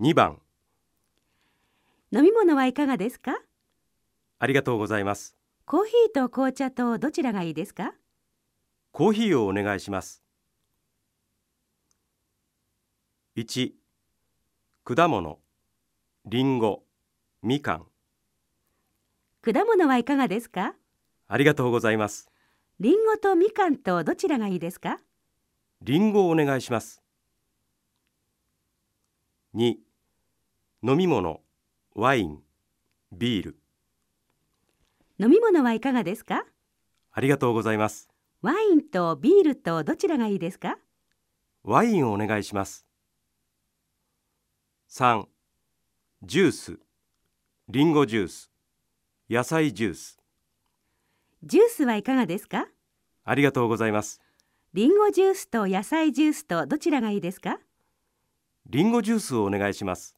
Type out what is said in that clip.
2番。飲み物はいかがですか？ありがとうございます。コーヒーと紅茶とどちらがいいですか？コーヒーをお願いします。1果物。りんご。みかん。果物はいかがですか？ありがとうございます。りんごとみかんとどちらがいいですか？りんごをお願いします。2飲み物ワインビール。飲み物はいかがですか？ありがとうございます。ワインとビールとどちらがいいですか？ワインをお願いします。3ジュース。りんごジュース。野菜ジュース。ジュースはいかがですか？ありがとうございます。りんごジュースと野菜ジュースとどちらがいいですか？りんごジュースをお願いします